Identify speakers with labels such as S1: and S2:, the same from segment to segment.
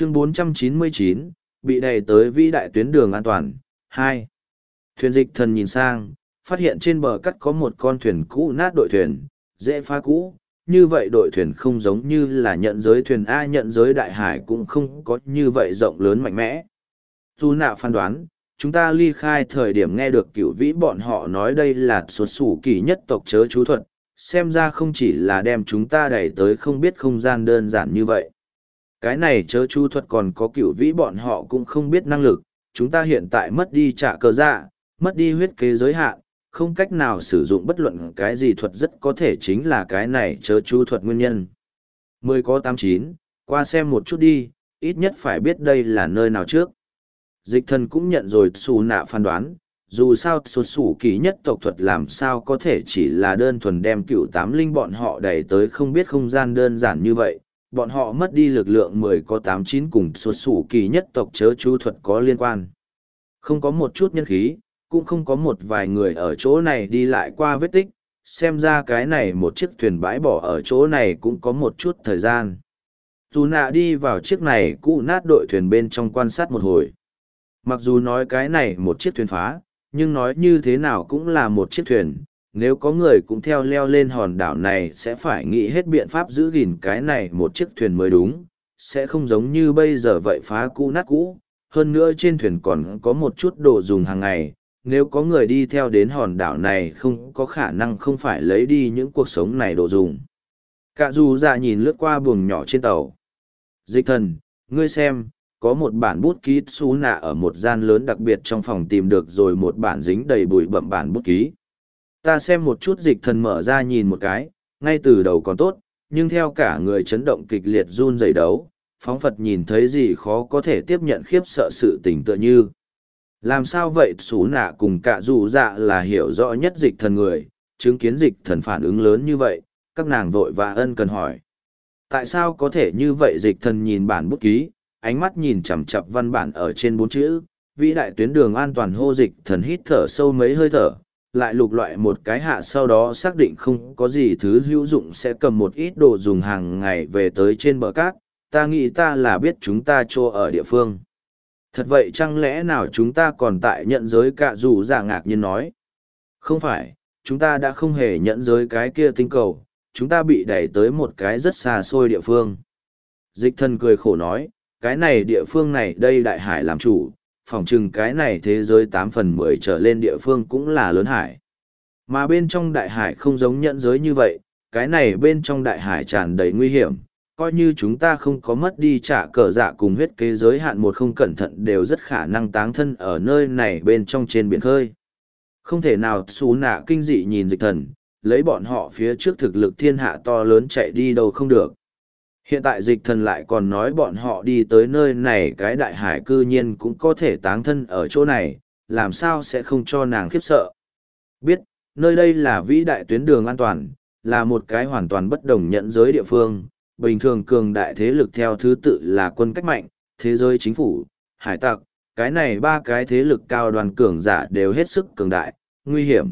S1: chương 499, bị đẩy tới vĩ đại tuyến đường an toàn. hai Thuyền dịch thần nhìn sang, phát hiện trên bờ cắt có một con thuyền cũ nát đội thuyền, dễ phá cũ. Như vậy đội thuyền không giống như là nhận giới thuyền A nhận giới đại hải cũng không có như vậy rộng lớn mạnh mẽ. Dù nạ phán đoán, chúng ta ly khai thời điểm nghe được cửu vĩ bọn họ nói đây là xuất xù kỳ nhất tộc chớ chú thuật, xem ra không chỉ là đem chúng ta đẩy tới không biết không gian đơn giản như vậy. Cái này chớ chu thuật còn có cựu vĩ bọn họ cũng không biết năng lực, chúng ta hiện tại mất đi trả cờ dạ, mất đi huyết kế giới hạn, không cách nào sử dụng bất luận cái gì thuật rất có thể chính là cái này chớ chu thuật nguyên nhân. Mười có tám chín, qua xem một chút đi, ít nhất phải biết đây là nơi nào trước. Dịch thần cũng nhận rồi xù nạ phán đoán, dù sao xuất xù kỳ nhất tộc thuật làm sao có thể chỉ là đơn thuần đem cựu tám linh bọn họ đẩy tới không biết không gian đơn giản như vậy, bọn họ mất đi lực lượng mười có tám chín cùng xuất xù kỳ nhất tộc chớ chú thuật có liên quan. Không có một chút nhân khí, cũng không có một vài người ở chỗ này đi lại qua vết tích, xem ra cái này một chiếc thuyền bãi bỏ ở chỗ này cũng có một chút thời gian. Dù nạ đi vào chiếc này cụ nát đội thuyền bên trong quan sát một hồi. Mặc dù nói cái này một chiếc thuyền phá, nhưng nói như thế nào cũng là một chiếc thuyền. Nếu có người cũng theo leo lên hòn đảo này sẽ phải nghĩ hết biện pháp giữ gìn cái này một chiếc thuyền mới đúng, sẽ không giống như bây giờ vậy phá cũ nát cũ. Hơn nữa trên thuyền còn có một chút đồ dùng hàng ngày, nếu có người đi theo đến hòn đảo này không có khả năng không phải lấy đi những cuộc sống này đồ dùng. Cả dù dạ nhìn lướt qua buồng nhỏ trên tàu. Dịch thần, ngươi xem, có một bản bút ký xú nạ ở một gian lớn đặc biệt trong phòng tìm được rồi một bản dính đầy bụi bậm bản bút ký. Ta xem một chút dịch thần mở ra nhìn một cái, ngay từ đầu còn tốt, nhưng theo cả người chấn động kịch liệt run dày đấu, phóng Phật nhìn thấy gì khó có thể tiếp nhận khiếp sợ sự tình tựa như. Làm sao vậy xú nạ cùng cả dù dạ là hiểu rõ nhất dịch thần người, chứng kiến dịch thần phản ứng lớn như vậy, các nàng vội và ân cần hỏi. Tại sao có thể như vậy dịch thần nhìn bản bút ký, ánh mắt nhìn chằm chặp văn bản ở trên bốn chữ, vĩ đại tuyến đường an toàn hô dịch thần hít thở sâu mấy hơi thở, lại lục loại một cái hạ sau đó xác định không có gì thứ hữu dụng sẽ cầm một ít đồ dùng hàng ngày về tới trên bờ cát, ta nghĩ ta là biết chúng ta chỗ ở địa phương. Thật vậy chẳng lẽ nào chúng ta còn tại nhận giới cả dù giả ngạc nhiên nói. Không phải, chúng ta đã không hề nhận giới cái kia tinh cầu, chúng ta bị đẩy tới một cái rất xa xôi địa phương. Dịch thần cười khổ nói, cái này địa phương này đây đại hải làm chủ, phỏng chừng cái này thế giới tám phần mười trở lên địa phương cũng là lớn hải. Mà bên trong đại hải không giống nhận giới như vậy, cái này bên trong đại hải tràn đầy nguy hiểm, coi như chúng ta không có mất đi trả cờ dạ cùng huyết kế giới hạn một không cẩn thận đều rất khả năng táng thân ở nơi này bên trong trên biển khơi. Không thể nào xú nạ kinh dị nhìn dịch thần, lấy bọn họ phía trước thực lực thiên hạ to lớn chạy đi đâu không được. Hiện tại dịch thần lại còn nói bọn họ đi tới nơi này cái đại hải cư nhiên cũng có thể táng thân ở chỗ này, làm sao sẽ không cho nàng khiếp sợ. Biết, nơi đây là vĩ đại tuyến đường an toàn, là một cái hoàn toàn bất đồng nhận giới địa phương, bình thường cường đại thế lực theo thứ tự là quân cách mạnh, thế giới chính phủ, hải tặc, cái này ba cái thế lực cao đoàn cường giả đều hết sức cường đại, nguy hiểm.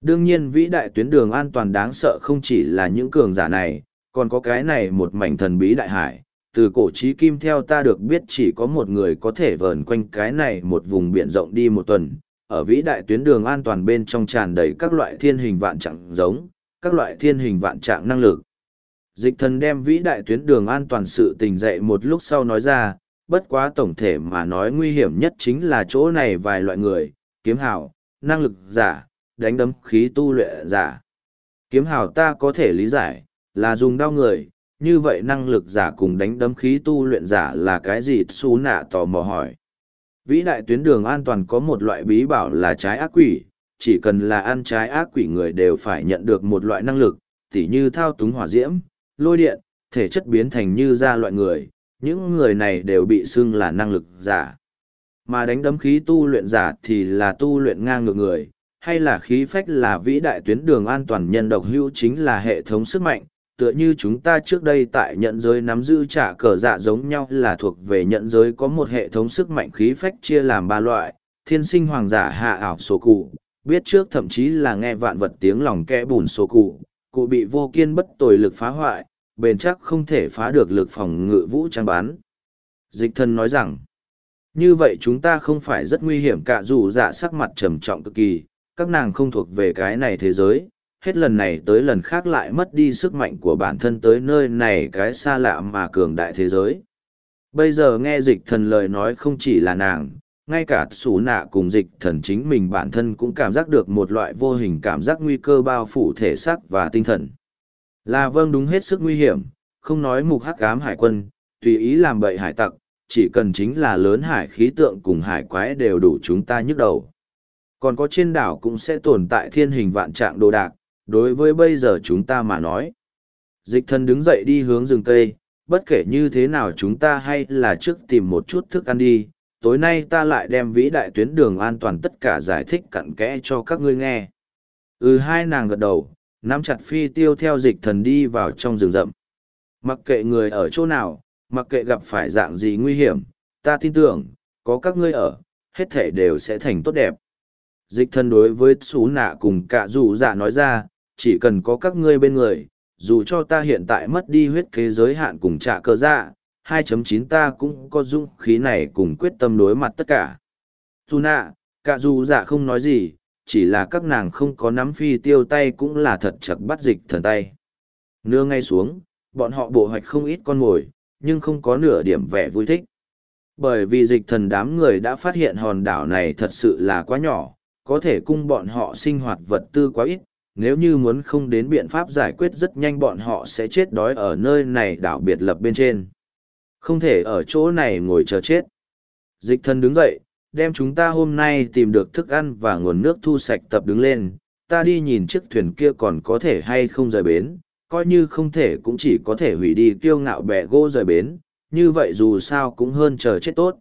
S1: Đương nhiên vĩ đại tuyến đường an toàn đáng sợ không chỉ là những cường giả này, còn có cái này một mảnh thần bí đại hải. Từ cổ trí kim theo ta được biết chỉ có một người có thể vờn quanh cái này một vùng biển rộng đi một tuần, ở vĩ đại tuyến đường an toàn bên trong tràn đầy các loại thiên hình vạn trạng giống, các loại thiên hình vạn trạng năng lực. Dịch thần đem vĩ đại tuyến đường an toàn sự tình dậy một lúc sau nói ra, bất quá tổng thể mà nói nguy hiểm nhất chính là chỗ này vài loại người, kiếm hào, năng lực giả, đánh đấm khí tu luyện giả. Kiếm hào ta có thể lý giải, là dùng đau người, như vậy năng lực giả cùng đánh đấm khí tu luyện giả là cái gì xú nạ tò mò hỏi. Vĩ đại tuyến đường an toàn có một loại bí bảo là trái ác quỷ, chỉ cần là ăn trái ác quỷ người đều phải nhận được một loại năng lực, tỉ như thao túng hỏa diễm, lôi điện, thể chất biến thành như ra loại người, những người này đều bị xưng là năng lực giả. Mà đánh đấm khí tu luyện giả thì là tu luyện ngang ngược người, hay là khí phách là vĩ đại tuyến đường an toàn nhân độc hữu chính là hệ thống sức mạnh, tựa như chúng ta trước đây tại nhận giới nắm giữ trả cờ dạ giống nhau là thuộc về nhận giới có một hệ thống sức mạnh khí phách chia làm ba loại, thiên sinh hoàng giả hạ ảo số cụ, biết trước thậm chí là nghe vạn vật tiếng lòng kẽ bùn số cụ, cụ bị vô kiên bất tồi lực phá hoại, bền chắc không thể phá được lực phòng ngự vũ trang bán. Dịch thần nói rằng, như vậy chúng ta không phải rất nguy hiểm cả dù dạ sắc mặt trầm trọng cực kỳ, các nàng không thuộc về cái này thế giới, hết lần này tới lần khác lại mất đi sức mạnh của bản thân tới nơi này cái xa lạ mà cường đại thế giới. Bây giờ nghe dịch thần lời nói không chỉ là nàng, ngay cả xù nạ cùng dịch thần chính mình bản thân cũng cảm giác được một loại vô hình cảm giác nguy cơ bao phủ thể xác và tinh thần. Là vâng đúng hết sức nguy hiểm, không nói mục hắc ám hải quân, tùy ý làm bậy hải tặc, chỉ cần chính là lớn hải khí tượng cùng hải quái đều đủ chúng ta nhức đầu. Còn có trên đảo cũng sẽ tồn tại thiên hình vạn trạng đồ đạc, đối với bây giờ chúng ta mà nói. Dịch thần đứng dậy đi hướng rừng cây, bất kể như thế nào chúng ta hay là trước tìm một chút thức ăn đi, tối nay ta lại đem vĩ đại tuyến đường an toàn tất cả giải thích cặn kẽ cho các ngươi nghe. Ừ hai nàng gật đầu, nắm chặt phi tiêu theo dịch thần đi vào trong rừng rậm. Mặc kệ người ở chỗ nào, mặc kệ gặp phải dạng gì nguy hiểm, ta tin tưởng, có các ngươi ở, hết thể đều sẽ thành tốt đẹp. Dịch thần đối với xú nạ cùng cả dù dạ nói ra, chỉ cần có các ngươi bên người, dù cho ta hiện tại mất đi huyết kế giới hạn cùng trả cơ dạ, 2.9 ta cũng có dũng khí này cùng quyết tâm đối mặt tất cả. Dù nạ, cả dù dạ không nói gì, chỉ là các nàng không có nắm phi tiêu tay cũng là thật chặt bắt dịch thần tay. Nưa ngay xuống, bọn họ bộ hoạch không ít con mồi, nhưng không có nửa điểm vẻ vui thích. Bởi vì dịch thần đám người đã phát hiện hòn đảo này thật sự là quá nhỏ, có thể cung bọn họ sinh hoạt vật tư quá ít, nếu như muốn không đến biện pháp giải quyết rất nhanh bọn họ sẽ chết đói ở nơi này đảo biệt lập bên trên. Không thể ở chỗ này ngồi chờ chết. Dịch thân đứng dậy, đem chúng ta hôm nay tìm được thức ăn và nguồn nước thu sạch tập đứng lên, ta đi nhìn chiếc thuyền kia còn có thể hay không rời bến, coi như không thể cũng chỉ có thể hủy đi kiêu ngạo bẻ gỗ rời bến, như vậy dù sao cũng hơn chờ chết tốt.